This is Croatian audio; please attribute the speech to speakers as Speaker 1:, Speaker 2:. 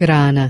Speaker 1: grana.